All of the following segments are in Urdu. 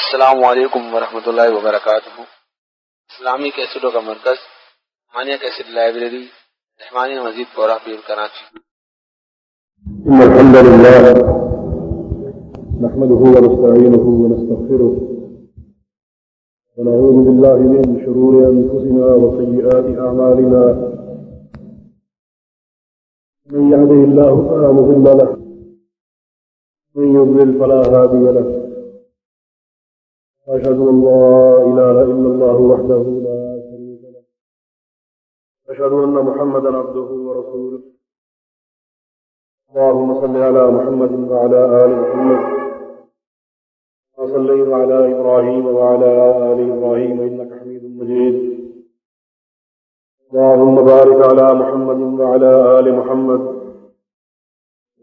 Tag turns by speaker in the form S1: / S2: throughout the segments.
S1: السلام علیکم ورحمۃ اللہ وبرکاتہ۔ اسلامی کیسٹوں کا مرکز مانیہ کیسٹ لائبریری رحمانیہ مزید پورا پیر کراچی۔
S2: الحمد لله نحمده ونستعينه ونستغفره ونعوذ بالله من شرور أنفسنا وسيئات أعمالنا من يهده الله فلا مضل له، من يضلل فلا هادي له۔ وأشهد أن لا إله إلا الله وحده لا شريك له. أشهد أن محمدا عبده ورسوله. اللهم صل على محمد وعلى آل محمد. وصليت على إبراهيم وعلى آل إبراهيم إنك حميد مجيد. اللهم بارك على محمد وعلى آل محمد.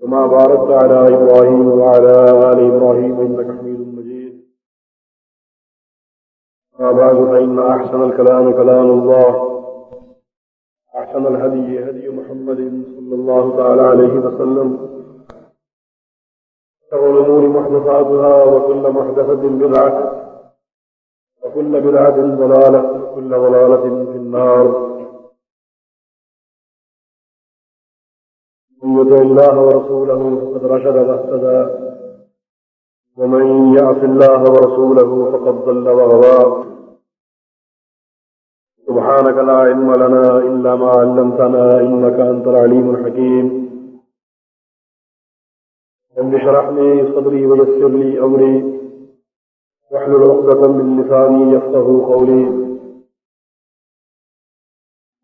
S2: وما باركت على إبراهيم وعلى آل إبراهيم إنك حميد بعد، فإن أحسن الكلام كلام الله. أحسن الهدي هدي محمد صلى الله تعالى عليه وسلم. شر الأمور محدثاتها وكل محدثة بدعة وكل بدعة ضلالة وكل ضلالة في النار. من يطع الله ورسوله فقد رشد واهتدى. ومن يعص الله ورسوله فقد ضل وغضى سبحانك لا علم لنا إلا ما علمتنا إنك أنت العليم الحكيم. رب اشرح لي صدري ويسر لي أمري. واحلل عقدة من لساني يفقه قولي.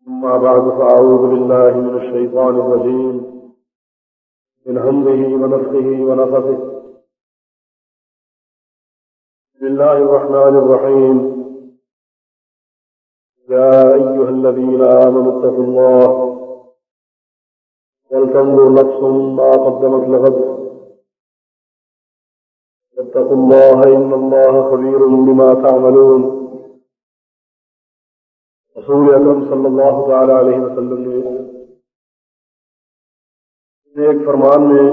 S2: أما بعد، فأعوذ بالله من الشيطان الرجيم. من همزه ونفخه ونفثه. بسم الله الرحمن الرحيم. يا أيها الذين آمنوا اتقوا الله ولتنظر نفس ما قدمت لغد. واتقوا الله إن الله خبير بما تعملون. رسول أكرم صلى الله تعالى عليه وسلم نے ایک فرمان میں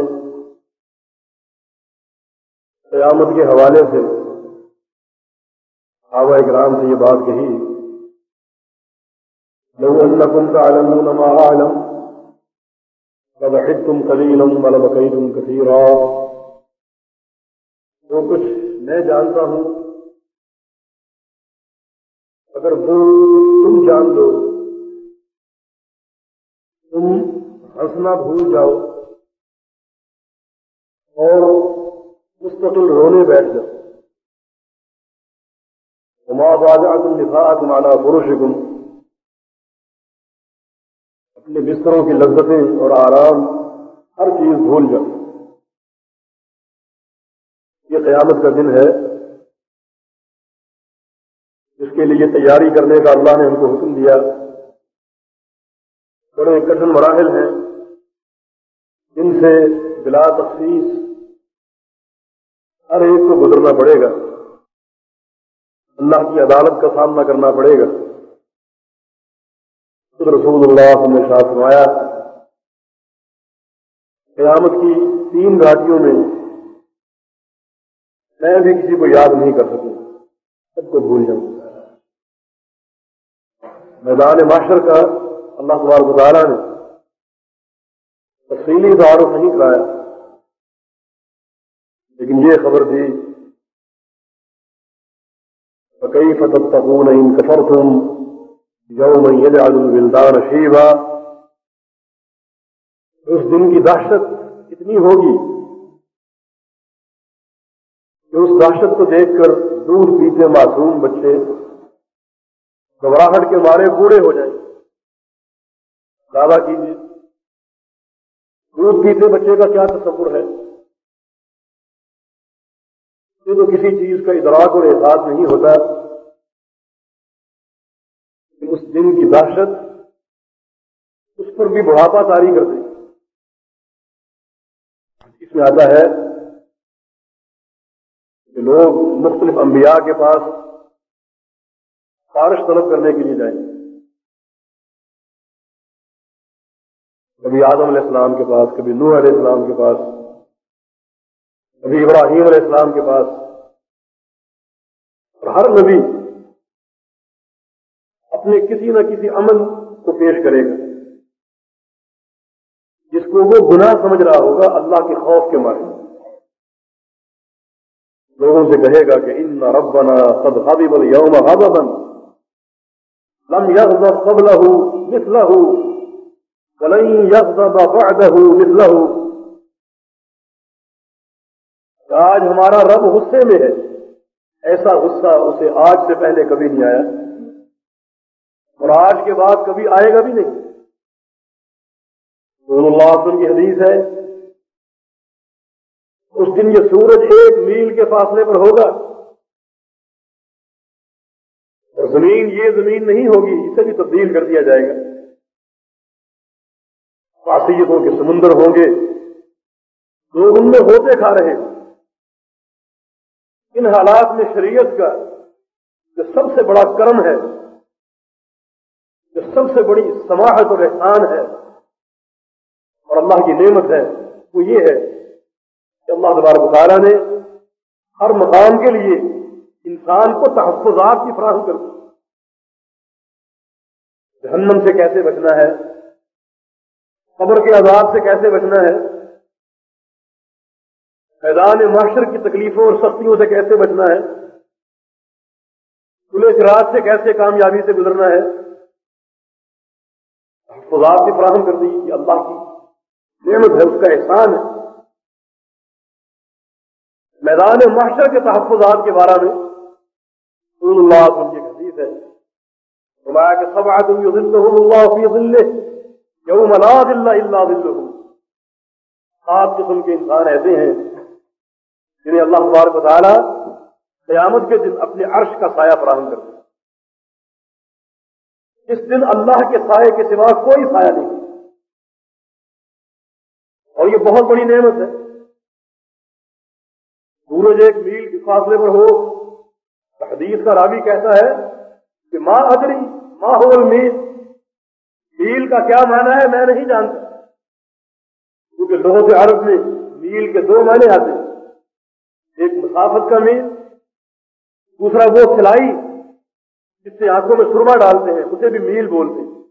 S2: قیامت کے حوالے سے صحابہ اکرام سے یہ بات کہی لو أنكم تعلمون ما أعلم، لضحكتم قليلا ولبكيتم كثيرا. جو کچھ میں جانتا ہوں، اگر وہ تم جان لو، تم ہنسنا بھول جاؤ، اور مستقل رونے بیٹھ جاؤ. وما باجعتم نساءكم على فرشكم اپنے بستروں کی لذتیں اور آرام ہر چیز بھول جاؤ یہ قیامت کا دن ہے۔ جس کے لیے تیاری کرنے کا اللہ نے ہم کو حکم دیا۔ بڑے کٹن مراحل ہیں۔ جن سے بلا تخصیص ہر ایک کو گزرنا پڑے گا۔ اللہ کی عدالت کا سامنا کرنا پڑے گا۔ خود رسول اللہ نے شاہ فرمایا، قیامت کی تین گھاٹیوں میں میں بھی کسی کو یاد نہیں کر سکوں، سب کو بھول جاؤں۔ میدان معاشر کا اللہ تبارک تعالیٰ نے تفصیلی تعارف نہیں کرایا۔ لیکن یہ خبر تھی کئی فتح تقون ان کفر تم یوم یجعل الولدان شیبا۔ اس دن کی دہشت اتنی ہوگی؟ کہ اس دہشت کو دیکھ کر دودھ پیتے معصوم بچے گھبراہٹ کے مارے بوڑھے ہو جائیں۔ دعویٰ کیجیے۔ دودھ پیتے بچے کا کیا تصور ہے؟ یہ تو کسی چیز کا ادراک اور احساس نہیں ہوتا۔ اس دن کی دہشت اس پر بھی بڑھاپا تاری کر دے۔ اس میں آتا ہے کہ لوگ مختلف انبیاء کے پاس بارش طلب کرنے کے لیے جائیں۔ کبھی آدم علیہ السلام کے پاس، کبھی نوح علیہ السلام کے پاس، کبھی ابراہیم علیہ السلام کے پاس۔ اور ہر نبی اپنے کسی نہ کسی عمل کو پیش کرے گا۔ جس کو وہ گناہ سمجھ رہا ہوگا اللہ کے خوف کے مارے۔ لوگوں سے کہے گا کہ ان ربنا قد حبیب اليوم حببا لم يغضب قبله مثله ولن يغضب بعده مثله آج ہمارا رب غصے میں ہے۔ ایسا غصہ اسے آج سے پہلے کبھی نہیں آیا۔ اور آج کے بعد کبھی آئے گا بھی نہیں۔ رسول اللہ علیہ وسلم کی حدیث ہے، اس دن یہ سورج ایک میل کے فاصلے پر ہوگا۔ اور زمین، یہ زمین نہیں ہوگی، اسے بھی تبدیل کر دیا جائے گا۔ خاصیتوں کے سمندر ہوں گے۔ لوگ ان میں ہوتے کھا رہے ہیں۔ ان حالات میں شریعت کا جو سب سے بڑا کرم ہے سب سے بڑی سماحت اور احسان ہے۔ اور اللہ کی نعمت ہے۔ وہ یہ ہے کہ اللہ تبارک تعالیٰ نے ہر مقام کے لیے انسان کو تحفظات کی فراہم کر دی۔ جہنم سے کیسے بچنا ہے؟ قبر کے عذاب سے کیسے بچنا ہے؟ میدان معاشر کی تکلیفوں اور سختیوں سے کیسے بچنا ہے؟ کھلے رات سے کیسے کامیابی سے گزرنا ہے؟ تحفظات کی فراہم کر دی یہ اللہ کی نعمت ہے، اس کا احسان ہے۔ میدان معاشر کے تحفظات کے بارے میں رسول اللہ علیہ وسلم کی حدیث ہے۔ فرمایا کہ سب آدم آدمی اللہ فی ظلہ، یوم لا ظل الا ظلہ سات قسم کے انسان ایسے ہیں جنہیں اللہ تبارک و تعالی قیامت کے دن اپنے عرش کا سایہ فراہم کرتے ہیں اس دن اللہ کے سائے کے سوا کوئی سایہ نہیں۔ اور یہ بہت بڑی نعمت ہے۔ سورج ایک میل کے فاصلے پر ہو، حدیث کا راوی کہتا ہے کہ ماں ادری ماں ہو میل میل کا کیا معنی ہے میں نہیں جانتا۔ کیونکہ لوگوں سے عرب میں میل کے دو معنی آتے ہیں۔ ایک مسافت کا میل، دوسرا وہ سلائی۔ جس سے آنکھوں میں سرما ڈالتے ہیں، اسے بھی میل بولتے ہیں۔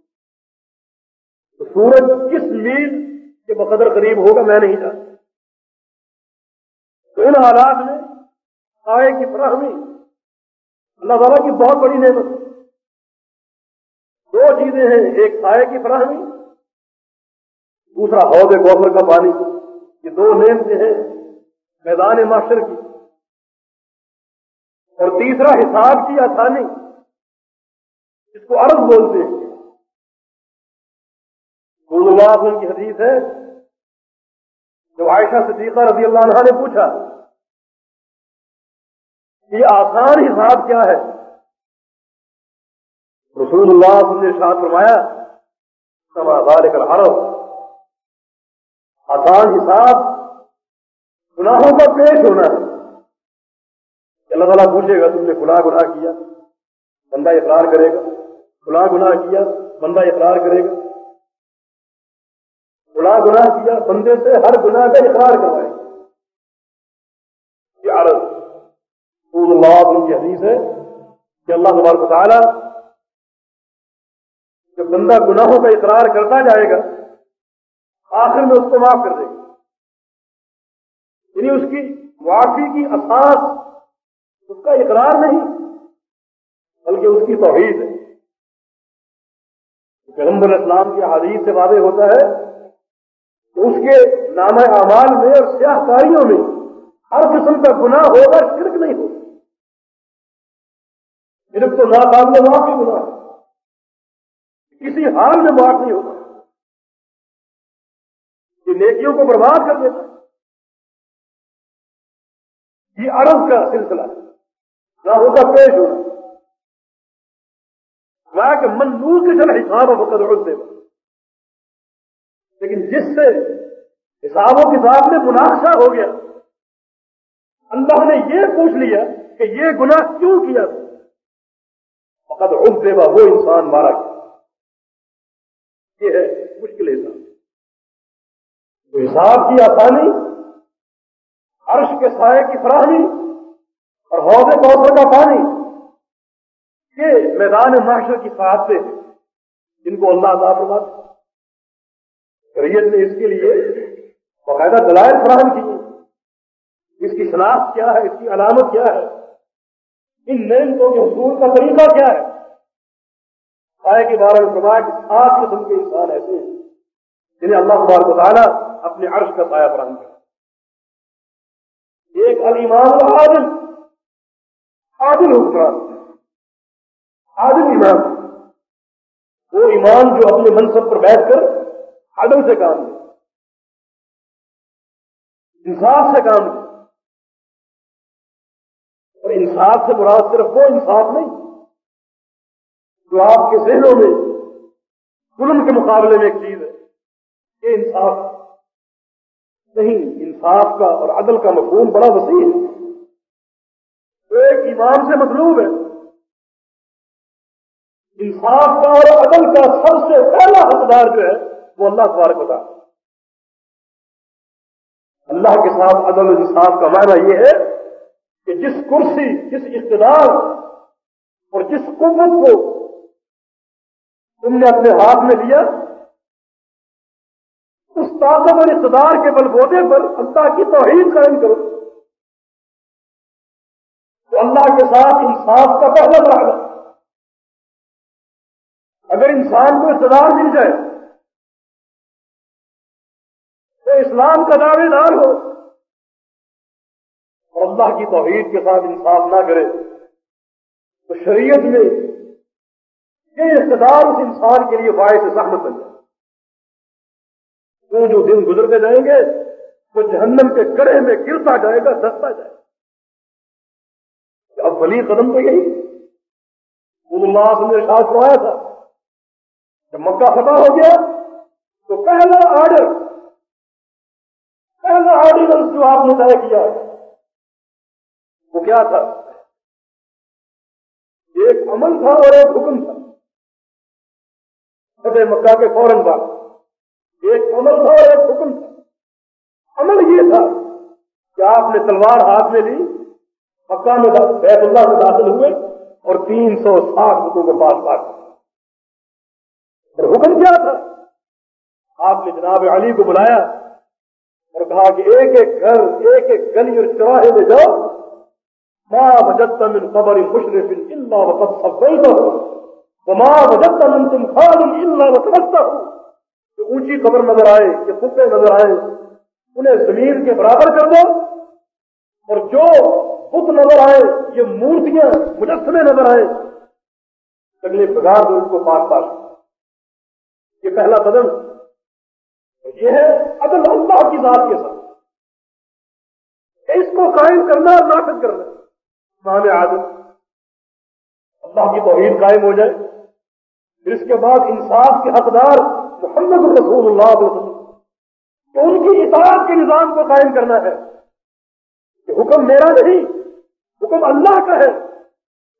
S2: تو سورج کس میل کہ بقدر قریب ہوگا میں نہیں جانتا۔ تو ان حالات میں آئے کی فراہمی اللہ تعالیٰ کی بہت بڑی نعمت دو چیزیں ہیں، ایک سائے کی فراہمی، دوسرا حوض گوبر کا پانی۔ یہ دو نعمتیں ہیں میدان معاشر کی۔ اور تیسرا حساب کی آسانی۔ اس کو عرض بولتے ہیں۔ اللہ کی حدیث ہے۔ جب عائشہ صدیقہ رضی اللہ عنہ نے پوچھا، یہ آسان حساب کیا ہے؟ رسول اللہ نے شاد فرمایا کر حرف آسان حساب گناہوں کا پیش ہونا۔ ہے اللہ تعالیٰ پوچھے گا، تم نے کھلا گناہ کیا؟ بندہ اقرار کرے گا؟ کھلا گناہ کیا، بندہ اقرار کرے۔ گا بڑا گناہ کیا، بندے سے ہر گناہ کا اقرار کروائے۔ یہ عرض اللہ ان کی حدیث ہے کہ اللہ تبارک تعالیٰ جب بندہ گناہوں کا اقرار کرتا جائے گا، آخر میں اس کو معاف کر دے گا۔ یعنی اس کی معافی کی اساس اس کا اقرار نہیں، بلکہ اس کی توحید ہے۔ پیغمبر اسلام کی حدیث سے واضح ہوتا ہے اس کے نام اعمال میں اور سیاہ کاریوں میں ہر قسم کا گناہ ہوگا، شرک نہیں ہوگا۔ صرف تو ناقابل معاف ہی گناہ کسی حال میں معاف نہیں ہوگا۔ یہ نیکیوں کو برباد کر دیتا یہ عرب کا سلسلہ نہ ہوگا پیش ہونا کہ منور کے چل حساب اور وقت دے لیکن جس سے حساب و کتاب میں مناقشہ ہو گیا، اللہ نے یہ پوچھ لیا کہ یہ گناہ کیوں کیا؟ فقط عز دے وہ انسان مارا گیا۔ یہ ہے مشکل حساب۔ تو حساب کی آسانی، عرش کے سائے کی فراہمی اور حوض کوثر کا پانی میدان معاشر کی ساتھ سے جن کو اللہ عطا فرماتا شریعت نے اس کے لیے باقاعدہ دلائل فراہم کی۔ اس کی شناخت کیا ہے؟ اس کی علامت کیا ہے؟ ان نعمتوں کے حصول کا طریقہ کیا ہے؟ آئے کے بارے میں فرمایا کہ سات قسم کے انسان ایسے ہیں جنہیں اللہ تبارک تعالیٰ اپنے عرش کا سایہ فراہم کر ایک المان العادل، عادل حکمران۔ عادل ایمان وہ ایمان جو اپنے منصب پر بیٹھ کر عدل سے کام لے۔ انصاف سے کام لے۔ اور انصاف سے مراد صرف وہ انصاف نہیں، جو آپ کے ذہنوں میں ظلم کے مقابلے میں ایک چیز ہے، یہ انصاف۔ نہیں، انصاف کا اور عدل کا مفہوم بڑا وسیع ہے۔ ایک ایمان سے مطلوب ہے۔ انصاف کا اور عدل کا سب سے پہلا حقدار جو ہے وہ اللہ تبارک بتا اللہ کے ساتھ عدل و انصاف کا معنی یہ ہے کہ جس کرسی، جس اقتدار اور جس قوت کو تم نے اپنے ہاتھ میں لیا، اس طاقت اور اقتدار کے بل بوتے پر اللہ کی توحید قائم کرو۔ تو اللہ کے ساتھ انصاف کا پہلا مرحلہ اگر انسان کو اقتدار مل جائے، تو اسلام کا دعوے دار ہو۔ اور اللہ کی توحید کے ساتھ انصاف نہ کرے، تو شریعت میں یہ اقتدار اس انسان کے لیے باعث زحمت بن جائے۔ وہ جو دن گزرتے جائیں گے، وہ جہنم کے کڑے میں گرتا جائے گا، دستا جائے گا۔ اب بلی قدم تو یہی۔ اللہ نے ساتھ کروایا تھا جب مکہ فتح ہو گیا تو پہلا آرڈر پہلا آرڈر جو آپ نے طے کیا، وہ کیا تھا؟ ایک عمل تھا اور ایک حکم تھا۔ فتح مکہ کے فوراً بعد۔ ایک عمل تھا اور ایک حکم تھا۔ عمل یہ تھا کہ آپ نے تلوار ہاتھ میں لی، مکہ میں بیت اللہ میں داخل ہوئے اور تین سو ساٹھ لوگوں کے پاس بات اور حکم کیا تھا؟ آپ نے جناب علی کو بلایا اور کہا کہ ایک ایک گھر، ایک ایک گلی اور چراہے میں جاؤ۔ ماں وجدت من قبر مشرف الا وقد صفيته وما وجدت من تمثال الا وتمسته۔ کہ اونچی قبر نظر آئے کہ کتے نظر آئے، انہیں زمین کے برابر کر دو۔ اور جو بت نظر آئے، یہ مورتیاں، مجسمے نظر آئے۔ اگلے بگار دو ان کو پاس پاس یہ پہلا قدم اور یہ ہے عدل اللہ کی ذات کے ساتھ۔ اس کو قائم کرنا اور نافذ کرنا۔ مان عادت اللہ کی توحید قائم ہو جائے۔ پھر اس کے بعد انصاف کے حقدار محمد رسول اللہ علیہ وسلم۔ تو ان کی اطاعت کے نظام کو قائم کرنا ہے۔ کہ حکم میرا نہیں، حکم اللہ کا ہے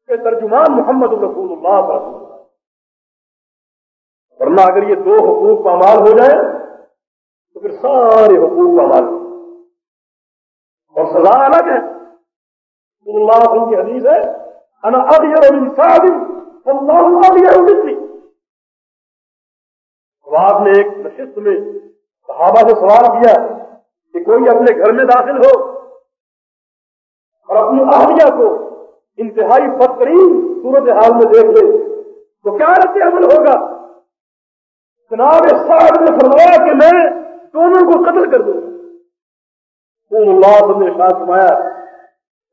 S2: کہ ترجمان محمد رسول اللہ علیہ وسلم۔ ورنہ اگر یہ دو حقوق کا مال ہو جائے تو پھر سارے حقوق پامال اور سزا الگ ہے۔ اللہ کی حدیث ہے، انا اغیر من صاحب اللہ اغیر آپ نے ایک نشست میں صحابہ سے سوال کیا کہ کوئی اپنے گھر میں داخل ہو اور اپنی اہلیہ کو انتہائی بدترین صورت حال میں دیکھ لے، تو کیا رد عمل ہوگا؟ جناب صاحب نے فرمایا کہ میں دونوں کو قتل کر دوں۔ اللہ نے شاہ فرمایا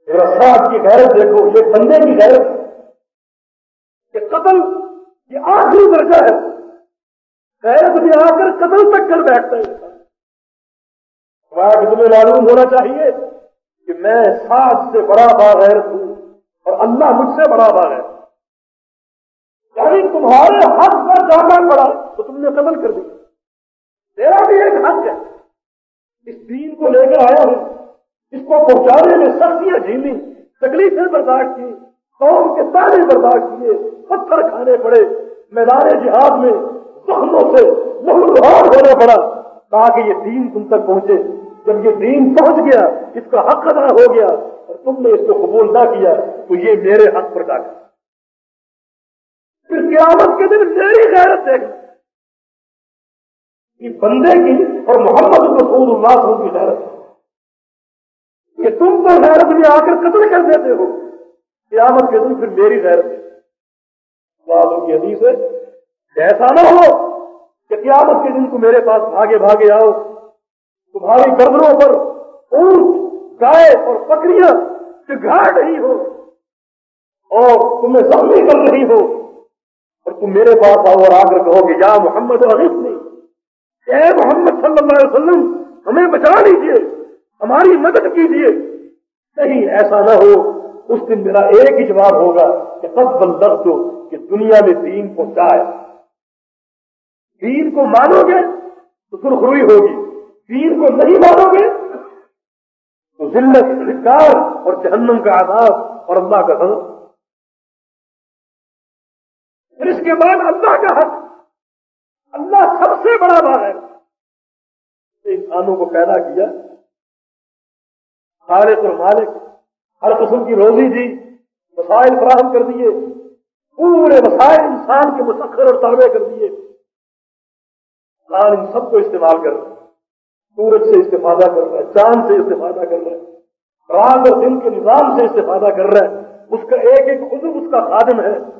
S2: رساد کی غیرت دیکھو، یہ بندے کی غیرت۔ کہ قتل یہ آخری درجہ ہے۔ غیرت بھی آ کر قتل تک کر بیٹھتا ہے تمہیں معلوم ہونا چاہیے کہ میں ساتھ سے بڑا باغیرت ہوں اور اللہ مجھ سے بڑا باغ ہے۔ یعنی تمہارے حق پر جانا پڑا تو تم نے قتل کر دیا تیرا بھی ایک حق ہے۔ اس دین کو لے کر آیا ہوں۔ اس کو پہنچانے میں سختیاں جھیلی تکلیفیں برداشت کی۔ قوم کے تانے برداشت کیے۔ پتھر کھانے پڑے۔ میدان جہاد میں زخموں سے لہر ہونا پڑا۔ تاکہ یہ دین تم تک پہنچے۔ جب یہ دین پہنچ گیا، اس کا حق ادا ہو گیا اور تم نے اس کو قبول نہ کیا، تو یہ میرے حق پر ڈاکا پھر قیامت کے دن میری غیرت دیکھ یہ بندے کی اور محمد رسول اللہ صلی اللہ علیہ وسلم کی غیرت کہ تم تو غیرت میں آ کر قتل کر دیتے ہو۔ قیامت کے دن پھر میری غیرت کی حدیث ہے، ایسا نہ ہو کہ قیامت کے دن کو میرے پاس بھاگے بھاگے آؤ۔ تمہاری گردنوں پر اونٹ، گائے اور بکریاں گھاڑ رہی ہو اور تمہیں زخمی کر رہی ہو۔ اور تم میرے پاس آؤ اور آ کر کہو کہ یا محمد علیف نہیں اے محمد صلی اللہ علیہ وسلم، ہمیں بچا لیجیے ہماری مدد کیجیے نہیں، ایسا نہ ہو، اس دن میرا ایک ہی جواب ہوگا کہ سب بندر دو کہ دنیا میں دین پہنچائے دین کو مانو گے تو سرخروئی ہوگی، دین کو نہیں مانو گے تو ذلت شکار اور جہنم کا آزاد اور اللہ کا حق کے بعد اللہ کا حق۔ اللہ سب سے بڑا بات ہے۔ انسانوں کو پیدا کیا۔ خالق اور مالک، ہر قسم کی روزی دی، وسائل فراہم کر دیے۔ پورے وسائل انسان کے مسخر اور تربے کر دیے۔ ان سب کو استعمال کر رہے سورج سے استفادہ کر رہا ہے، چاند سے استفادہ کر رہا ہے۔ رات اور دن کے نظام سے استفادہ کر رہا ہے۔ اس کا ایک ایک خود اس کا خادم ہے۔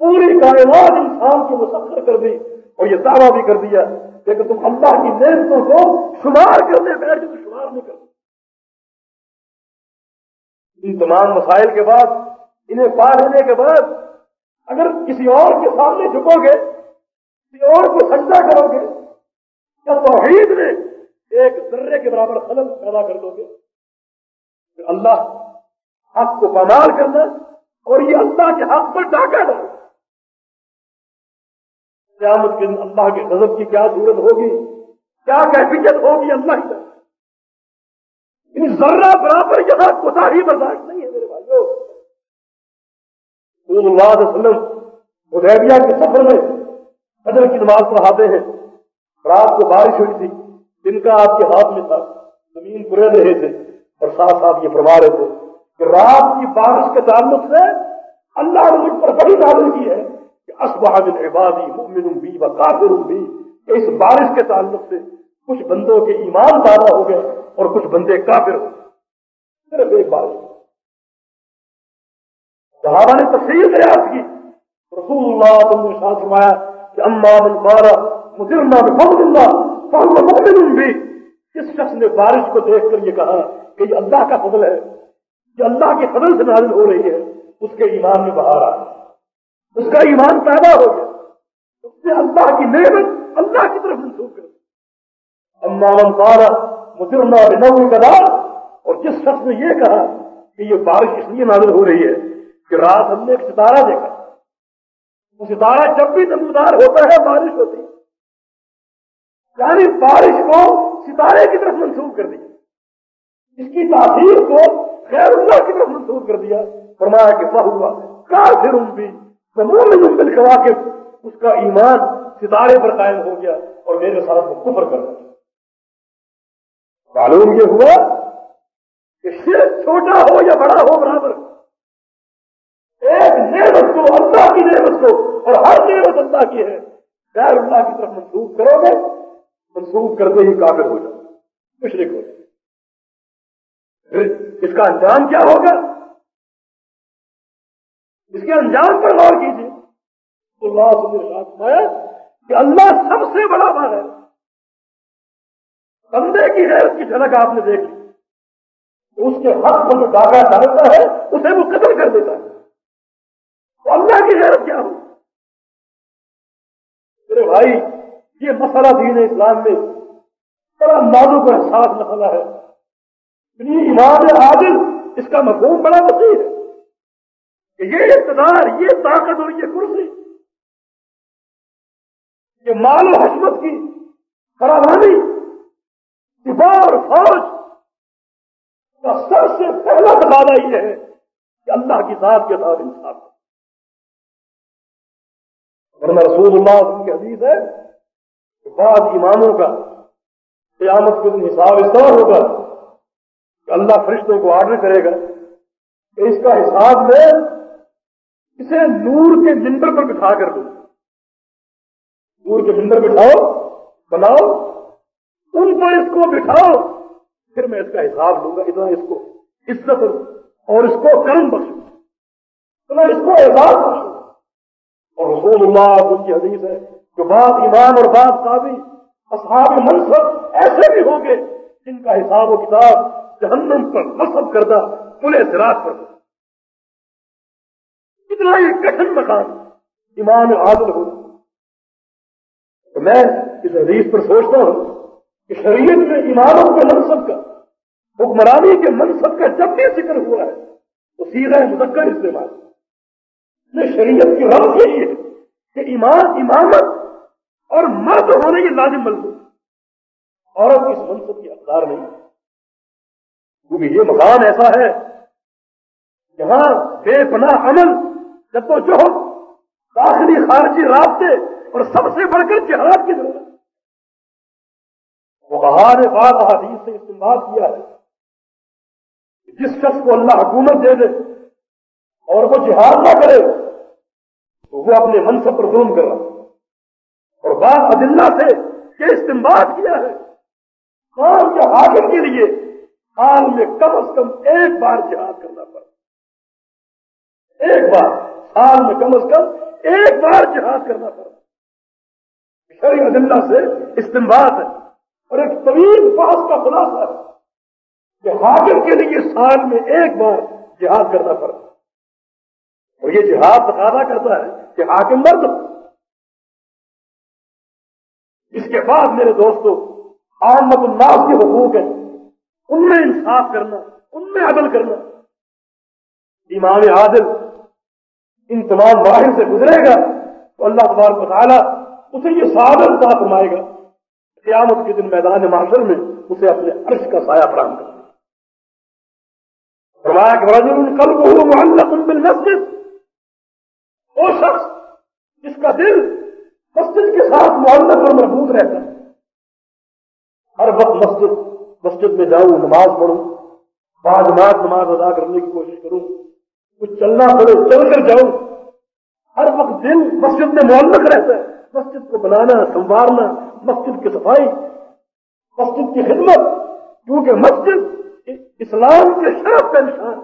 S2: پوری کائنات انسان کی مسخر کر دی اور یہ دعویٰ بھی کر دیا کہ تم اللہ کی نعمتوں کو شمار کرنے بیٹھ تو شمار نہیں کرتے ان تمام مسائل کے بعد، انہیں پا لینے کے بعد، اگر کسی اور کے سامنے جھکو گے، کسی اور کو سجدہ کرو گے، یا توحید میں ایک ذرے کے برابر خلل پیدا کر دو گے اللہ حق کو پامال کرنا اور یہ اللہ کے حق پر ڈاکہ ڈالو قیامت کے دن اللہ کے غضب کی کیا صورت ہوگی؟ کیا کیفیت ہوگی اللہ ہی ان یعنی ذرہ برابر یہاں کوتا ہی برداشت نہیں ہے میرے بھائیو۔ رسول اللہ علیہ وسلم ادیبیا کے سفر میں قدر کی نماز پڑھاتے ہیں۔ رات کو بارش ہوئی تھی۔ جن کا آپ کے ہاتھ میں تھا۔ زمین پورے رہے تھے۔ اور ساتھ ساتھ یہ فرما رہے تھے کہ رات کی بارش کے تعلق سے اللہ نے مجھ پر بڑی نازل کی ہے۔ کہ اسباب عبادی مؤمن بھی و کافر بھی کہ اس بارش کے تعلق سے کچھ بندوں کے ایمان زیادہ ہو گئے اور کچھ بندے کافر ہو گئے۔ صرف ایک بارش۔ صحابہ نے تفصیل ریاض کی۔ رسول اللہ تم نے شاہ فرمایا کہ اما من بارہ مجرمہ بفضل اللہ فہم مؤمن بھی اس شخص نے بارش کو دیکھ کر یہ کہا کہ یہ اللہ کا فضل ہے۔ یہ اللہ کے فضل سے نازل ہو رہی ہے۔ اس کے ایمان میں بہار آ اس کا ایمان پیدا ہو گیا اس نے اللہ کی نعمت اللہ کی طرف منسوخ کر اما من بارہ مجرمہ بنو کا اور جس شخص نے یہ کہا کہ یہ بارش اس لیے نازل ہو رہی ہے کہ رات ہم نے ایک ستارہ دیکھا۔ وہ ستارہ جب بھی نمودار ہوتا ہے، بارش ہوتی یعنی بارش کو ستارے کی طرف منسوخ کر دیا۔ اس کی تاثیر کو خیر اللہ کی طرف منسوخ کر دیا۔ فرمایا کہ وہ ہوا کافر بھی مومن مل کرا کے اس کا ایمان ستارے پر قائم ہو گیا اور میرے ساتھ کو کفر کر دیا۔ معلوم یہ ہوا کہ صرف چھوٹا ہو یا بڑا ہو، برابر۔ ایک نعمت کو، اللہ کی نعمت کو، اور ہر نعمت اللہ کی ہے۔ غیر اللہ کی طرف منسوخ کرو گے، منسوخ کرتے ہی کافر ہو جائے مشرق ہو جائے اس کا انجام کیا ہوگا؟ اس کے انجام پر غور کیجیے اللہ ساتھ کہ اللہ سب سے بڑا بات ہے۔ بندے کی غیرت کی جھلک آپ نے دیکھ لی۔ اس کے حق پر جو ڈاکہ ڈالتا ہے، اسے وہ قتل کر دیتا ہے۔ تو اللہ کی غیرت کیا ہو میرے بھائی، یہ مسئلہ دین اسلام میں بڑا نازک اور احساس مسئلہ ہے۔ امام عادل، اس کا مفہوم بڑا وسیع ہے۔ کہ یہ اقتدار، یہ طاقت اور یہ کرسی یہ مال و حکمت کی فراوانی دفاع اور فوج کا سب سے پہلا تقاضا یہ ہے کہ اللہ کی ذات کے ساتھ انصاف ورنہ رسول اللہ کی حدیث ہے کہ بعض اماموں کا قیامت کے دن حساب اس طرح ہوگا کہ اللہ فرشتوں کو آرڈر کرے گا کہ اس کا حساب میں اسے نور کے ممبر پر بٹھا کر دو۔ نور کے ممبر بٹھاؤ، بناؤ، ان پر اس کو بٹھاؤ۔ پھر میں اس کا حساب لوں گا، اتنا اس کو عزت اور اس کو کرم بخشوں۔ اتنا اس کو اعزاز بخشوں۔ اور رسول اللہ ان کی حدیث ہے، جو بات ایمان اور بات قابل اصحاب منصب ایسے بھی ہوں گے جن کا حساب و کتاب جہنم پر نصب کردہ پورے سراج پر اتنا یہ کٹن مکان ایمان عادل ہو۔ تو میں اس حدیث پر سوچتا ہوں کہ شریعت میں ایمانوں کے منصب کا، حکمرانی کے منصب کا جب بھی ذکر ہوا ہے تو سیدھا مذکر استعمال۔ شریعت کی رب یہی ہے کہ ایمان، امامت اور مرد ہونے کی لازم منصوب عورت اس منصب کی حقدار نہیں۔ کیونکہ یہ مقام ایسا ہے جہاں بے پناہ عمل جب تو جو داخلی خارجی رابطے اور سب سے بڑھ کر جہاد کی ضرورت وہ کہا نے بعض حدیث سے استعمال کیا ہے جس شخص کو اللہ حکومت دے دے اور وہ جہاد نہ کرے، تو وہ اپنے منصب پر ظلم کر رہا اور بعض عدلہ سے یہ استعمال کیا ہے کام کے حاکم کے لیے حال میں کم از کم ایک بار جہاد کرنا پڑا ایک بار سال میں کم از کم ایک بار جہاد کرنا پڑا۔ سے استعمال ہے اور ایک طویل بحث کا خلاصہ ہے کہ حاکم کے لیے سال میں ایک بار جہاد کرنا پڑتا اور یہ جہاد تقاضا کرتا ہے کہ حاکم مرد اس کے بعد میرے دوستوں آمد الناس کے حقوق ہیں۔ ان میں انصاف کرنا، ان میں عدل کرنا۔ امام عادل ان تمام مراحل سے گزرے گا تو اللہ تبارک تعالیٰ اسے یہ سادر کا فرمائے گا قیامت کے دن میدان معاشر میں اسے اپنے عرش کا سایہ فراہم کر فرمایا کہ رجل کل کو معلق بالمسجد۔ وہ شخص جس کا دل مسجد کے ساتھ معلق اور مربوط رہتا ہے۔ ہر وقت مسجد مسجد میں جاؤں، نماز پڑھوں بعض نماز ادا کرنے کی کوشش کروں۔ کچھ چلنا پڑے، چل کر جاؤں ہر وقت دل مسجد میں معلق رہتا ہے۔ مسجد کو بنانا، سنوارنا، مسجد کی صفائی، مسجد کی خدمت۔ کیونکہ مسجد اسلام کے شرف کا نشان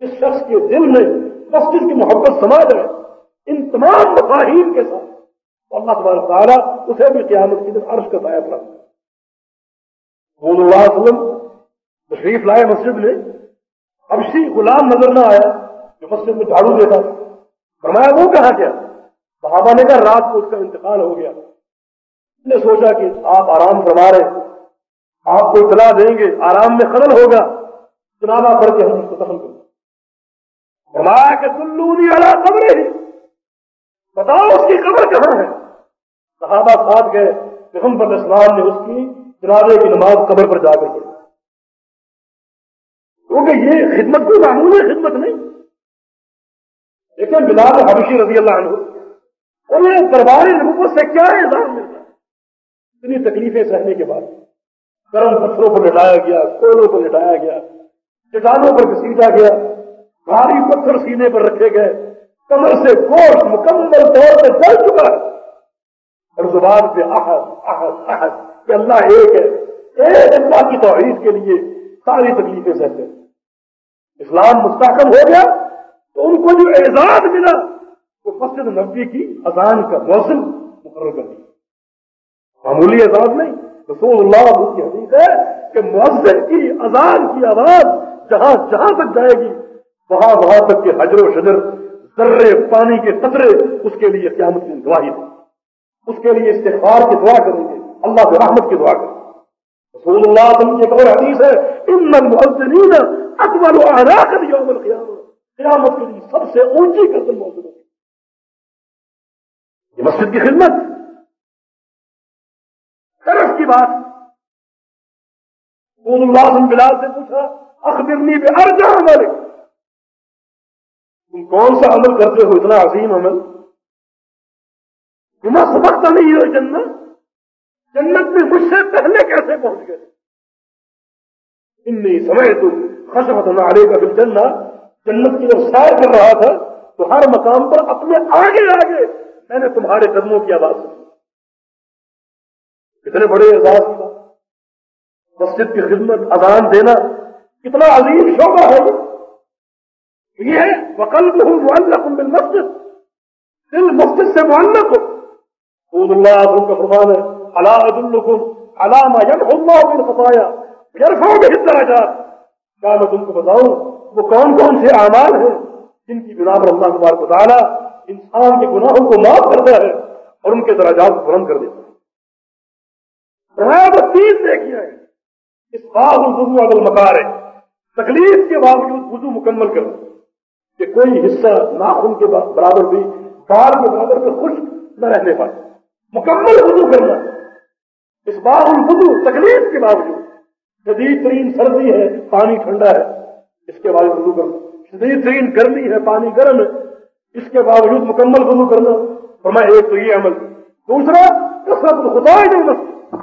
S2: اس شخص کے دل میں مسجد کی محبت سما جائے ان تمام مفاہین کے ساتھ۔ اللہ تبارک تعالیٰ اسے بھی قیامت کی دن عرش کا سایہ پراپت اللہ وسلم تشریف لائے مسجد میں۔ ابشی غلام نظر نہ آیا جو مسجد میں جھاڑو دیتا۔ فرمایا، وہ کہاں گیا؟ صحابہ نے کہا، رات کو اس کا انتقال ہو گیا۔ نے سوچا کہ آپ آرام فرما رہے آپ کو اطلاع دیں گے، آرام میں خلل ہوگا۔ چنابہ پڑھ کے ہم اس کو دفن کریں۔ فرمایا کہ تلونی قبر ہی بتاؤ اس کی قبر کہاں ہے؟ صحابہ ساتھ گئے۔ پیغمبر اسلام نے اس کی جنازے کی نماز قبر پر جا کر پڑھی۔ کیونکہ یہ خدمت کوئی معمولی خدمت نہیں۔ لیکن بلال حبشی رضی اللہ عنہ انہیں دربار نبوت سے کیا اعزاز ملتا۔ اتنی تکلیفیں سہنے کے بعد گرم پتھروں پر لٹایا گیا، کوئلوں پر لٹایا گیا چٹانوں پر گسیٹا گیا، بھاری پتھر سینے پر رکھے گئے۔ کمر سے گوشت مکمل طور پہ جل چکا۔ ہے اور زبان پہ احد احد احد کہ اللہ ایک ہے۔ ایک اللہ کی توحید کے لیے ساری تکلیفیں سہتے۔ ہیں اسلام مستحکم ہو گیا تو ان کو جو اعزاز ملا، وہ مسجد نبی کی اذان کا موسم مقرر کر دیا۔ معمولی اعزاز نہیں، رسول اللہ کی حدیث ہے کہ مؤذن کی اذان کی آواز جہاں جہاں تک جائے گی، وہاں وہاں تک کے حجر و شجر، ذرے پانی کے قطرے اس کے لیے قیامت کی گواہی دیں۔ اس کے لیے استغفار کی دعا کریں گے، اللہ کے رحمت کی دعا کریں گے۔ رسول اللہ علیہ وسلم کی ایک اور حدیث ہے ان المؤذنین اکبر و اعناق یوم القیامہ قیامت کے لیے سب سے اونچی قسم موجود ہے۔ یہ مسجد کی خدمت۔ شرف کی بات۔ رسول اللہ بن بلال سے پوچھا اخبرنی بے ارجا عمل تم کون سا عمل کرتے ہو؟ اتنا عظیم عمل۔ تمہیں سبقتا نہیں ہے جنت۔ جنت میں مجھ سے پہلے کیسے پہنچ گئے؟ ان نہیں سمے تم خشمت نہ آڑے کا پھر جنت جنت کی جب سیر کر رہا تھا، تو ہر مقام پر اپنے آگے آگے میں نے تمہارے قدموں کی آواز سنی۔ کتنے بڑے اعزاز کی بات۔ مسجد کی خدمت، اذان دینا، کتنا عظیم شعبہ ہے۔ یہ ہے وقلب ہوں معلق بل مسجد دل مسجد سے معلق ہو۔ خود اللہ عظم کا فرمان ہے۔ اللہ عد الکم علامہ یم اللہ بن خطایا یرفع بھی کیا میں تم کو بتاؤں وہ کون کون سے اعمال ہیں جن کی بنا پر اللہ تبارک تعالیٰ انسان کے گناہوں کو معاف کرتا ہے اور ان کے دراجات کو بلند کر دیتا ہے تیز دیکھیے اس باغ الوضو عدل مکار ہے تکلیف کے باوجود وضو مکمل کرنا کہ کوئی حصہ ناخن کے برابر بھی، بال کے برابر میں خشک نہ رہنے پائے۔ مکمل وضو کرنا۔ اس باغ الوضو تکلیف کے باوجود شدید ترین سردی ہے، پانی ٹھنڈا ہے۔ اس کے باوجود وضو کرنا شدید ترین گرمی ہے، پانی گرم۔ ہے اس کے باوجود مکمل وضو کرنا۔ فرمایا میں ایک تو یہ عمل۔ دوسرا کثرت خدا نہیں مسجد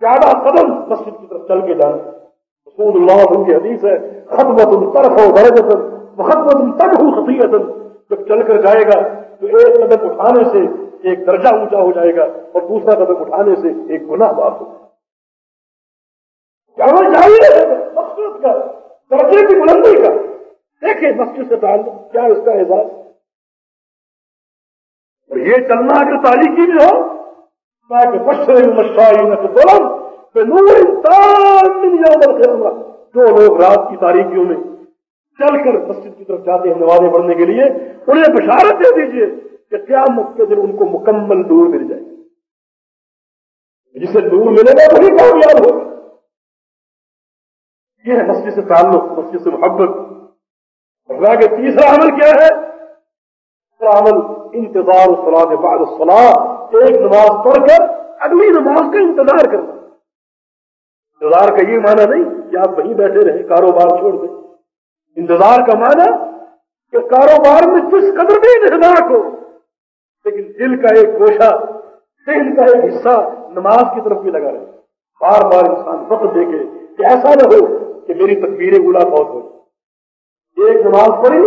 S2: زیادہ قدم مسجد کی طرف چل کے جانا۔ رسول اللہ وسلم کی حدیث ہے خطبت طرف ہو درجت خطبت تب ہو خطیت جب چل کر جائے گا تو ایک قدم اٹھانے سے ایک درجہ اونچا ہو جائے گا اور دوسرا قدم اٹھانے سے ایک گناہ بات ہوگا جانا چاہیے کا، درجے کی بلندی کا۔ دیکھیں مسجد سے تعلق، کیا اس کا اعزاز۔ اور یہ چلنا اگر تاریخی بھی ہو تاکہ نور انسان جو لوگ رات کی تاریخیوں میں چل کر مسجد کی طرف جاتے ہیں نوازیں پڑھنے کے لیے، انہیں بشارت دے دیجیے کہ کیا کے دن ان کو مکمل نور مل جائے؟ جسے نور ملے گا وہی کامیاب ہوگا یہ ہے مسجد سے تعلق، مسجد سے محبت۔ اور کہ تیسرا عمل کیا ہے؟ تیسرا عمل انتظار الصلاح کے بعد الصلاح ایک نماز پڑھ کر اگلی نماز کا انتظار کرنا۔ انتظار کا یہ معنی نہیں کہ آپ وہیں بیٹھے رہیں، کاروبار چھوڑ دیں۔ انتظار کا معنی کہ کاروبار میں جس قدر بھی انحداق ہو لیکن دل کا ایک گوشہ، ذہن کا ایک حصہ نماز کی طرف بھی لگا رہے۔ بار بار انسان وقت دے کے کہ ایسا نہ ہو کہ میری تقبیر اولا بہت ہو ایک نماز پڑھی،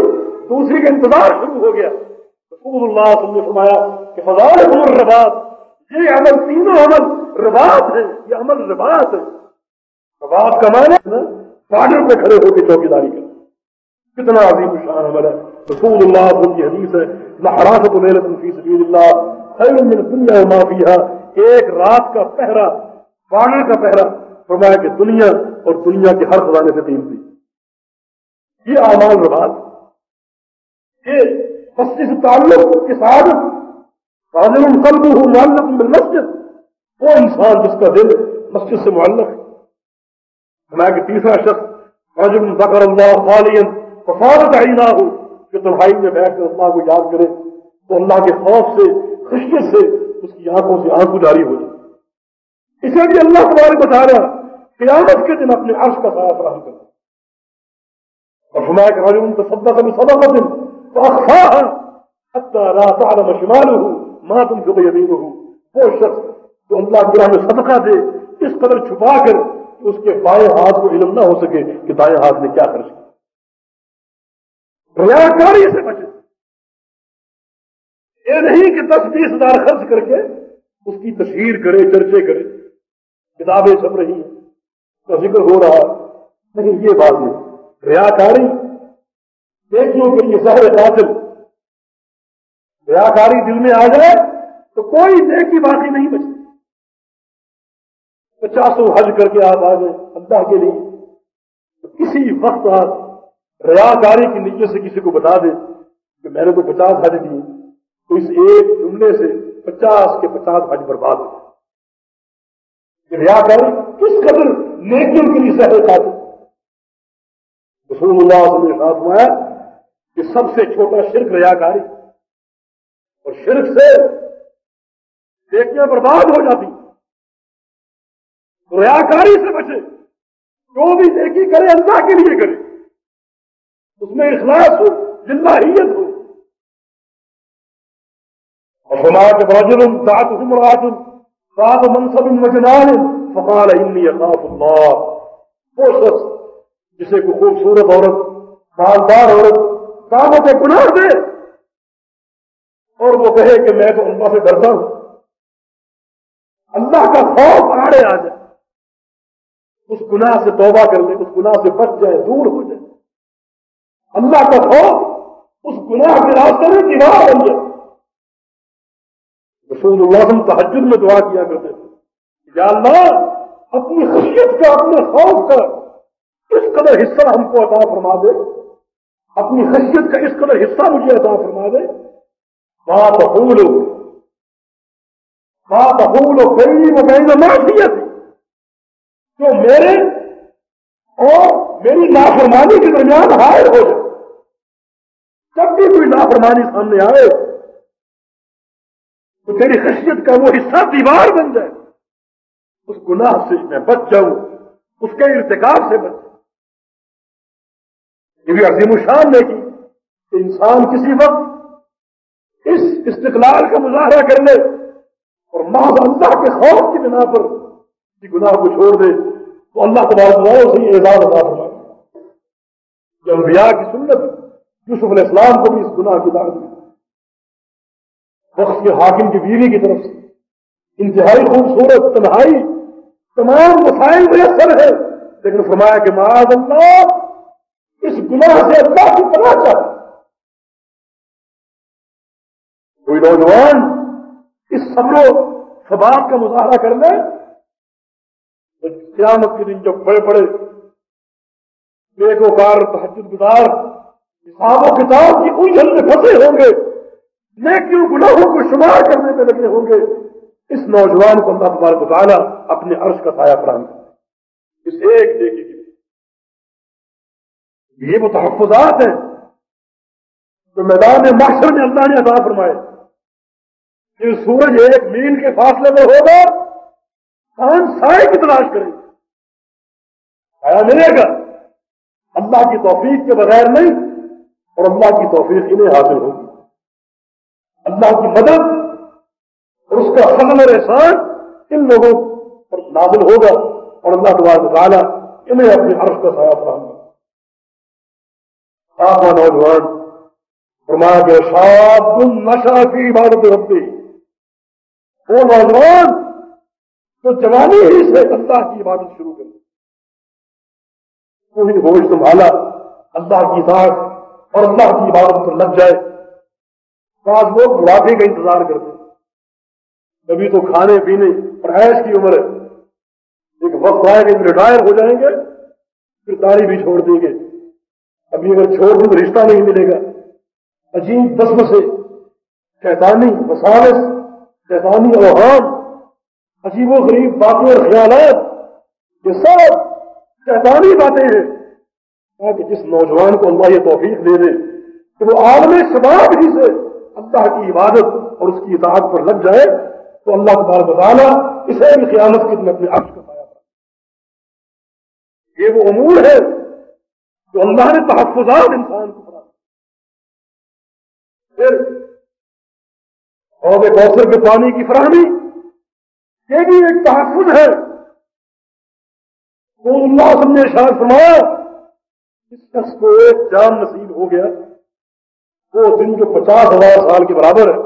S2: دوسری کا انتظار شروع ہو گیا۔ رسول اللہ صلی اللہ علیہ وسلم نے فرمایا کہ فضال الربات یہ عمل تینوں عمل ربات ہے یہ عمل ربات ہے ربات کا معنی بارڈر پہ کھڑے ہو کے چوکی داری کتنا عظیم شان عمل ہے۔ رسول اللہ صلی اللہ علیہ وسلم کی حدیث ہے لحراست لیلت فی سبیل اللہ خیر من دنیا ما فیہا۔ ایک رات کا پہرا بارڈر کا پہرا، فرمایا کہ دنیا اور دنیا کے ہر خزانے سے قیمتی۔ یہ اعمال رباط یہ مسجد سے تعلق کے ساتھ قادر القلب ہو معلق بالمسجد، وہ انسان جس کا دل مسجد سے معلق ہے۔ فرمایا کہ تیسرا شخص، رجل ذکر اللہ خالین ففارت عینا کہ تنہائی میں بیٹھ کر اللہ کو یاد کرے تو اللہ کے خوف سے، خشیت سے اس کی آنکھوں سے آنکھوں جاری ہو جائے۔ اسے بھی اللہ تبارک بتا رہا قیامت کے دن اپنے عرش کا سایہ فراہم کرنا اور فرمایا کہ رجل تصدق بصدقة فأخفاها حتى لا تعلم شماله ما تنفق يمينه۔ وہ شخص جو اللہ کی راہ میں صدقہ دے، اس قدر چھپا کر کہ اس کے بائیں ہاتھ کو علم نہ ہو سکے کہ دائیں ہاتھ نے کیا خرچ کیا۔ ریاکاری سے بچے۔ یہ نہیں کہ دس بیس ہزار خرچ کر کے اس کی تشہیر کرے، چرچے کرے۔ کتابیں چھپ رہی ہیں کا ذکر ہو رہا لیکن یہ بات نہیں۔ ریاکاری دیکھیوں کے لیے سہر قاتل۔ ریاکاری دل میں آ جائے تو کوئی دیکھی باقی نہیں بچتی پچاسوں حج کر کے آپ آ گئے اللہ کے لیے۔ کسی وقت آپ ریاکاری کی نیت سے کسی کو بتا دیں کہ میں نے تو پچاس حج دیے تو اس ایک جملے سے پچاس کے پچاس حج برباد ہو ریاکاری کس قدر نیکیوں کے لیے سہر خاطر رسول اللہ صلی اللہ علیہ ہوا ہے کہ سب سے چھوٹا شرک ریاکاری اور شرک سے نیکیاں برباد ہو جاتی۔ ریاکاری سے بچے، جو بھی نیکی کرے، اللہ کے لیے کرے۔ اس میں اخلاص ہو جنداحیت ہو۔ اور سماج راجل ذات حمراج ذات منصب مجنان فقال انی اخاف اللہ۔ وہ شخص جسے کوئی خوبصورت عورت، مالدار عورت کاموں کے گناہ دے۔ اور وہ کہے کہ میں تو اللہ سے ڈرتا ہوں۔ اللہ کا خوف آڑے آ جائے۔ اس گناہ سے توبہ کر لے، اس گناہ سے بچ جائے، دور ہو جائے۔ اللہ کا خوف اس گناہ کے راستے میں دیوار بن جائے رسول اللہ تحجد میں دعا کیا کرتے تھے۔ یا اللہ، اپنی خشیت کا، اپنے خوف کا اس قدر حصہ ہم کو عطا فرما دے۔ اپنی خشیت کا اس قدر حصہ مجھے عطا فرما دے۔ بات بھول بات بھول کئی وہ معافیت جو میرے اور میری نافرمانی کے درمیان حائر ہو جائے۔ جب بھی کوئی نافرمانی سامنے آئے، تو تیری خشیت کا وہ حصہ دیوار بن جائے۔ اس گناہ سے میں بچ جاؤں، اس کے ارتکاب سے بچ جاؤں۔ یہ بھی عظیم الشان نے کی کہ انسان کسی وقت اس استقلال کا مظاہرہ کر لے اور محض اللہ کے خوف کی بنا پر گناہ کو چھوڑ دے، تو اللہ تبارک سے یہ اعزاز ادا فرمائے۔ جو انبیاء کی سنت یوسف علیہ السلام کو بھی اس گناہ کی دعوت دی۔ وقت کے حاکم کی بیوی کی طرف سے۔ انتہائی خوبصورت، تنہائی تمام مسائل میسر ہے۔ لیکن فرمایا کہ معاذ اللہ، اس گناہ سے اللہ کی پناہ چاہے کوئی نوجوان اس صبر و ثبات کا مظاہرہ کر لے قیامت کے دن جب بڑے بڑے ایک وکار تحجد گزار حساب و کتاب کی الجھن میں پھنسے ہوں گے؟ نیکیوں گناہوں کو شمار کرنے میں لگے ہوں گے؟ اس نوجوان کو اللہ تبارک تعالیٰ اپنے عرش کا سایہ فراہم کرے۔ اس ایک نیکی کی یہ وہ تحفظات ہیں۔ جو میدان محشر میں اللہ نے عطا فرمائے۔ کہ سورج ایک میل کے فاصلے میں ہوگا۔ کان سائے کی تلاش کرے۔ آیا ملے گا۔ اللہ کی توفیق کے بغیر نہیں اور اللہ کی توفیق انہیں حاصل ہوگی۔ اللہ کی مدد اور اس کا فضل اور احسان ان لوگوں پر نازل ہوگا اور اللہ تبارک تعالیٰ انہیں اپنے عرض کا سایہ فراہم آپ نوجوان فرمایا کہ شاد نشا کی عبادت ربی۔ وہ نوجوان تو جوانی ہی سے اللہ کی عبادت شروع کر کوئی ہوش سنبھالا اللہ کی ذات اور اللہ کی عبادت پر لگ جائے۔ بعض لوگ بڑھاپے کا انتظار کرتے کبھی تو کھانے، پینے اور ایش کی عمر ہے۔ ایک وقت آئے گا ریٹائر ہو جائیں گے، پھر داڑھی بھی چھوڑ دیں گے۔ ابھی اگر چھوڑ دیں تو رشتہ نہیں ملے گا۔ عجیب بسم سے شیطانی وسالس شیطانی اوہان عجیب و غریب باتیں اور خیالات، یہ سب شیطانی باتیں ہیں؟ تاکہ جس نوجوان کو اللہ یہ توفیق دے دے کہ وہ عالم شباب ہی سے اللہ کی عبادت اور اس کی اطاعت پر لگ جائے، تو اللہ تبار بتانا اسے بھی قیامت کی میں اپنے عرض کا پایا یہ وہ امور ہے جو اللہ نے تحفظات انسان کو بنا پھر اور کوثر کے پانی کی فراہمی، یہ بھی ایک تحفظ ہے۔ تو اللہ سب نے شاید فرمایا اس شخص کو ایک جان نصیب ہو گیا، وہ دن جو پچاس ہزار سال کے برابر ہے،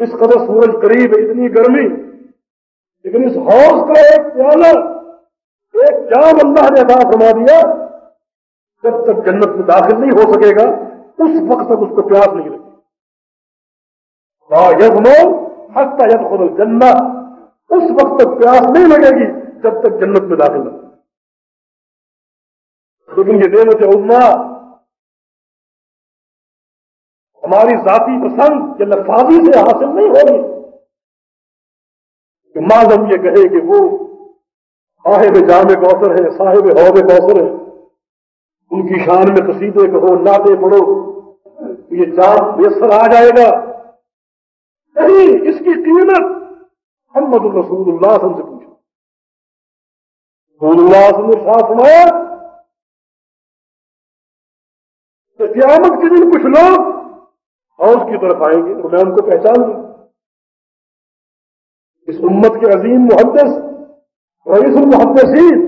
S2: اس قدر سورج قریب ہے، اتنی گرمی، لیکن اس ہاؤس کا ایک پیالہ، ایک جام اللہ نے عطا فرما دیا، جب تک جنت میں داخل نہیں ہو سکے گا، اس وقت تک اس کو پیاس نہیں لگے ید مو ہستا خود جنت اس وقت تک پیاس نہیں لگے گی۔ جب تک جنت میں داخل نہ لیکن یہ نعمت عما ہماری ذاتی پسند یہ لفاظی سے حاصل نہیں ہوگی کہ ماضم یہ کہے کہ وہ صاحب جامع کوثر ہے صاحب حوب کوثر ہے ان کی شان میں قصیدے کہو ناطے پڑھو۔ یہ جام میسر آ جائے گا۔ نہیں، اس کی قیمت محمد الرسول اللہ سے اللہ نے فرمایا تو قیامت کے دن کچھ لوگ حوض کی طرف آئیں گے، اور میں ان کو پہچان دوں۔ اس امت کے عظیم محدث، رئیس المحدثین،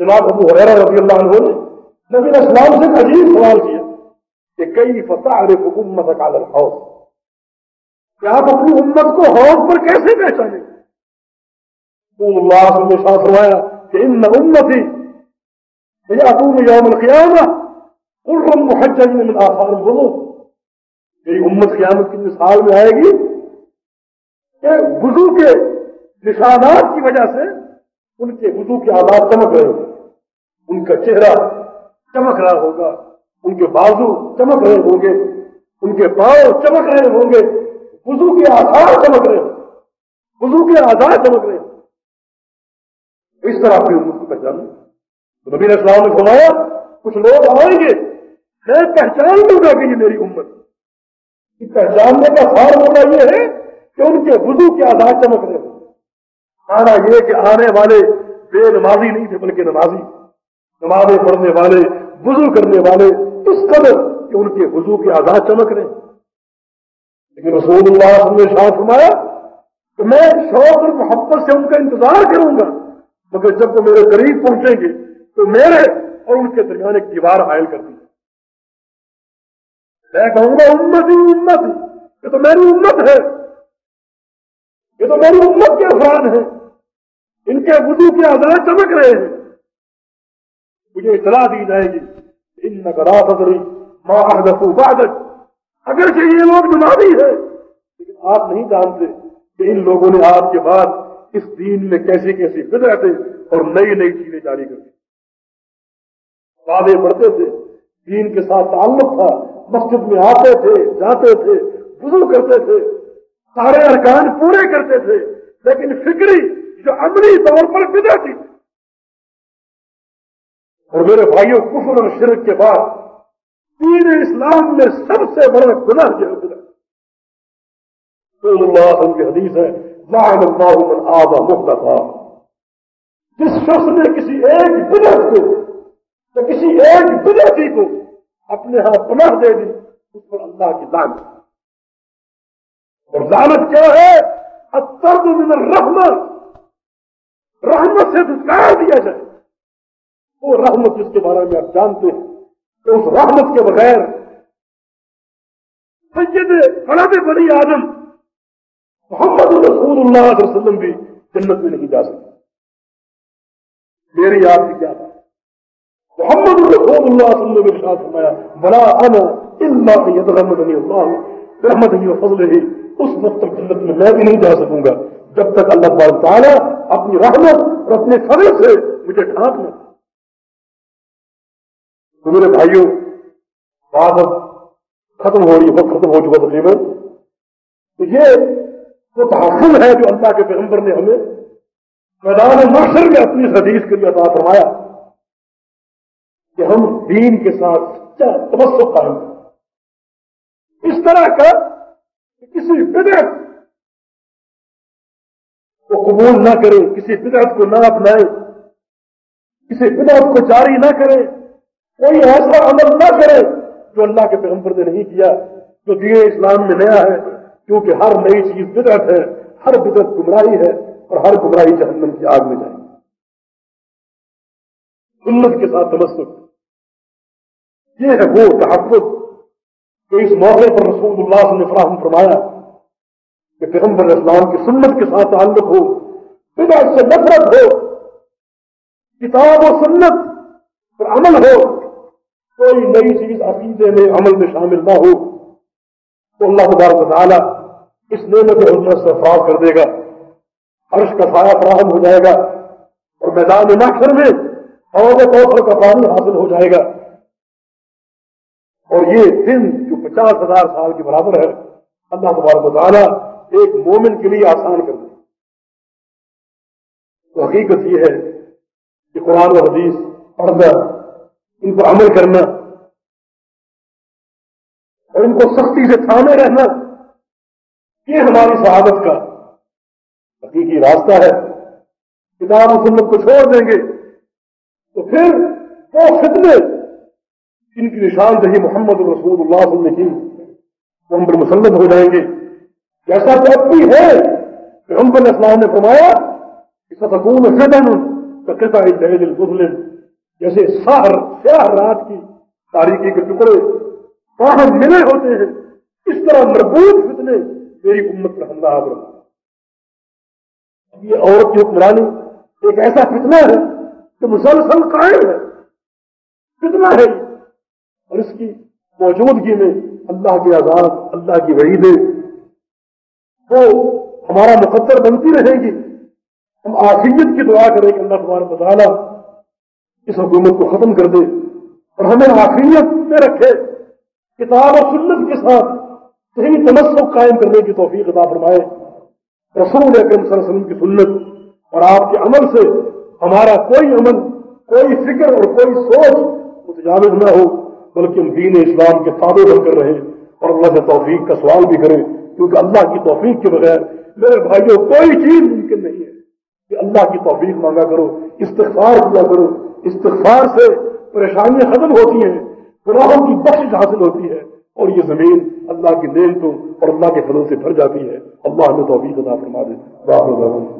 S2: جناب ابو حریرہ رضی اللہ عنہ نے نبی اسلام سے عجیب سوال کیا کہ کئی فتح امت کا الحوض؟ کہ آپ اپنی امت کو حوض پر کیسے پہچانیں؟ اللہ نے فرمایا کہ ان امتی یا یوم القیامہ قرم محجن من آثار بولو میری امت قیامت کی مثال میں آئے گی کہ وضو کے نشانات کی وجہ سے ان کے وضو کے آداب چمک رہے ہوں ان کا چہرہ چمک رہا ہوگا. ان کے بازو چمک رہے ہوں گے ان کے پاؤں چمک رہے ہوں گے وضو کے آدھار چمک رہے ہوں وضو کے آدھار چمک رہے ہوں اس طرح اپنی امت کو پہچان تو نبی اسلام نے فرمایا، کچھ لوگ آئیں گے، میں پہچان لوں گا کہ یہ میری امت۔ پہچاننے کا فارمولہ یہ ہے کہ ان کے وضو کے آدھار چمک رہے ہوں۔ یہ کہ آنے والے بے نمازی نہیں تھے، بلکہ نمازی۔ نمازیں پڑھنے والے، وضو کرنے والے، اس قدر کہ ان کے وضو کے آزاد چمک رہے لیکن رسول اللہ نے شاہ فرمایا کہ میں شوق اور محبت سے ان کا انتظار کروں گا۔ مگر جب وہ میرے قریب پہنچیں گے تو میرے اور ان کے درمیان ایک دیوار حائل کر دی میں کہوں گا امت ہی امت یہ تو میری امت ہے۔ یہ تو میری امت کے افراد ہیں۔ ان کے وضو کے آزاد چمک رہے ہیں۔ مجھے اطلاع دی جائے گی۔ ان نگرافری ماں بعدك اگرچہ یہ لوگ نمازی ہے لیکن آپ نہیں جانتے کہ ان لوگوں نے آپ کے بعد اس دین میں کیسی کیسی بدعتیں اور نئی نئی چیزیں جاری کر دی وعدے پڑھتے تھے، دین کے ساتھ تعلق تھا، مسجد میں آتے تھے، جاتے تھے وضو کرتے تھے، سارے ارکان پورے کرتے تھے، لیکن فکری جو عملی طور پر بدعتی تھی۔ اور میرے بھائیوں کفر اور شرک کے بعد تین اسلام میں سب سے بڑا گناہ جو ہے اللہ کی حدیث ہے لاہن اللہ من آبا مختصا جس شخص نے کسی ایک بدت کو یا کسی ایک بدتی کو اپنے ہاں پناہ دے دی، اس پر اللہ کی لانت اور لانت کیا ہے؟ اترد من الرحمت رحمت سے دھکار دیا جائے. وہ رحمت جس کے بارے میں آپ جانتے ہیں کہ اس رحمت کے بغیر سید فلاد بنی آدم محمد رسول اللہ علیہ وسلم بھی جنت میں نہیں جا سکتے۔ میری آپ کی کیا بات محمد رسول اللہ صلی اللہ علیہ وسلم فرمایا بلا انا الا يتغمدني الله برحمته وفضله، اس وقت تک جنت میں میں بھی نہیں جا سکوں گا۔ جب تک اللہ تبارک تعالیٰ اپنی رحمت اور اپنے فضل سے مجھے ڈھانپ نہ تو میرے بھائیوں، بات اب ختم ہو رہی وقت ختم ہو چکا تقریباً۔ تو یہ وہ تحفظ ہے جو اللہ کے پیغمبر نے ہمیں میدان مشر میں اپنی حدیث کے لیے عطا فرمایا کہ ہم دین کے ساتھ سچا تبسک قائم اس طرح کا کہ کسی بدعت کو قبول نہ کرے، کسی بدعت کو نہ اپنائے، کسی بدعت کو جاری نہ کرے، کوئی ایسا عمل نہ کرے جو اللہ کے پیغمبر نے نہیں کیا، جو دین اسلام میں نیا ہے۔ کیونکہ ہر نئی چیز بدعت ہے، ہر بدعت گمراہی ہے اور ہر گمراہی جہنم کی آگ میں جائے سنت کے ساتھ تمسک۔ یہ ہے وہ تحفظ کہ اس موقع پر رسول اللہ نے فراہم فرمایا کہ پیغمبر اسلام کی سنت کے ساتھ تعلق ہو، بدعت سے نفرت ہو، کتاب و سنت پر عمل ہو، کوئی نئی چیز عقیدے میں عمل میں شامل نہ ہو۔ تو اللہ تبارک تعالیٰ اس نعمت حضرت سے فراغ کر دے گا، عرش کا سایہ فراہم ہو جائے گا اور میدان محشر میں اور کوثر کا پانی حاصل ہو جائے گا۔ اور یہ دن جو پچاس ہزار سال کے برابر ہے، اللہ تبارک تعالیٰ ایک مومن کے لیے آسان کر دے۔ تو حقیقت یہ ہے کہ قرآن و حدیث پڑھنا، ان کو عمل کرنا، اور ان کو سختی سے تھامے رہنا یہ ہماری شہادت کا حقیقی راستہ ہے کتاب و سنت کو چھوڑ دیں گے، تو پھر وہ فتنے ان کی نشاندہی محمد رسول اللہ صلی اللہ علیہ وسلم پر مسلط ہو جائیں گے۔ جیسا تو اب بھی ہے کہ ہم اسلام نے فرمایا کہ سکون فدن کا مسلم جیسے سہر سیاہ رات کی تاریخی کے ٹکڑے باہر ملے ہوتے ہیں۔ اس طرح مربوط فتنے میری امت پر حملہ آبر یہ عورت کی حکمرانی ایک ایسا فتنہ ہے کہ مسلسل قائم ہے۔ فتنہ ہے۔ اور اس کی موجودگی میں اللہ کے آزاد اللہ کی وعیدیں، وہ ہمارا مقدر بنتی رہے گی۔ ہم آفیت کی دعا کریں کہ اللہ تمہارا مطالعہ اس حکومت کو ختم کر دے اور ہمیں آفیت میں رکھے، کتاب اور سنت کے ساتھ صحیح تمسک قائم کرنے کی توفیق عطا فرمائے۔ رسول اکرم صلی اللہ علیہ وسلم کی سنت اور آپ کے عمل سے ہمارا کوئی عمل، کوئی فکر اور کوئی سوچ متجاوز نہ ہو، بلکہ ہم دین اسلام کے تابع بن کر رہے اور اللہ سے توفیق کا سوال بھی کریں، کیونکہ اللہ کی توفیق کے بغیر میرے بھائیوں کوئی چیز ممکن نہیں ہے۔ کہ اللہ کی توفیق مانگا کرو، استغفار کیا کرو، استغفار سے پریشانیاں ختم ہوتی ہیں، گناہوں کی بخش حاصل ہوتی ہے۔ اور یہ زمین اللہ کی نعمتوں اور اللہ کے فضل سے بھر جاتی ہے۔ اللہ ہمیں توفیق عطا فرما دے۔